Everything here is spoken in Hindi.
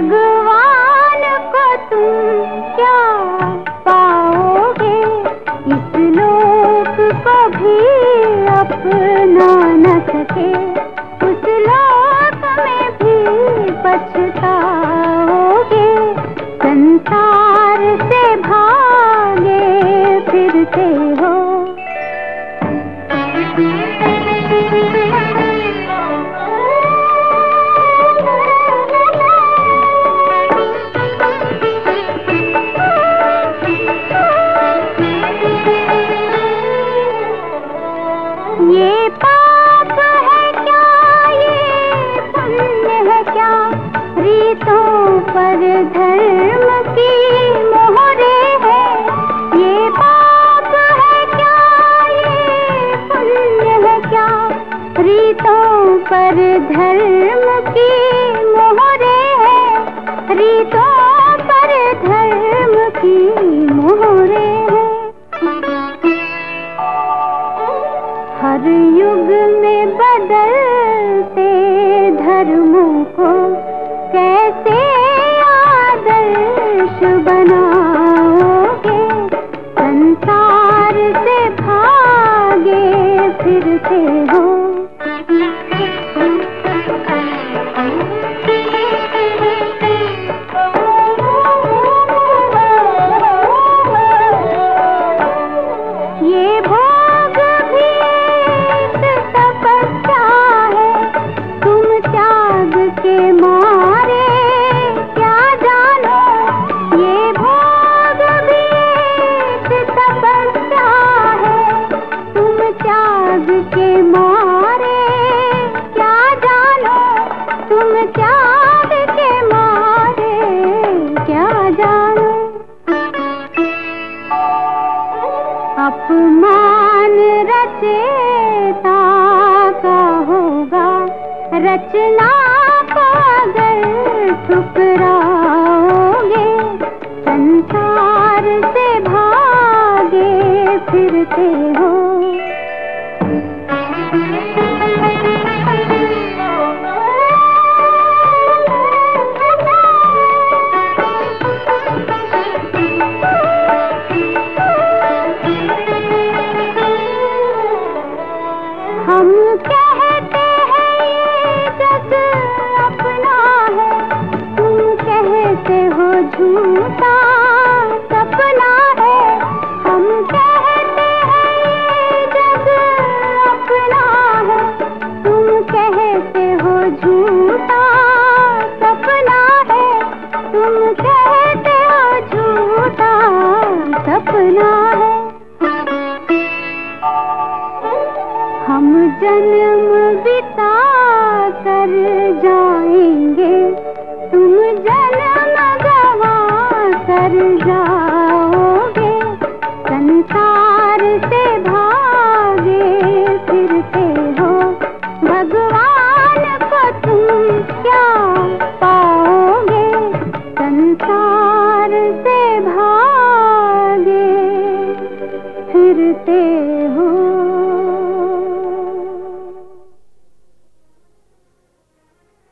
भगवान को तुम क्या पाओगे। इस लोक को भी अपना न सके। ये पाप है क्या? ये पुण्य है क्या? रीतों पर धर्म की मोहरे है। ये पाप है क्या? ये पुण्य है क्या? रीतों पर धर्म की मोहरे है। रीतों पर धर्म की मोहरे हर युग में बदलते धर्मों को कैसे आदर्श बनाओगे? संसार से भागे फिरते रचना का अगर ठुकरा हम जन्म बिता कर जा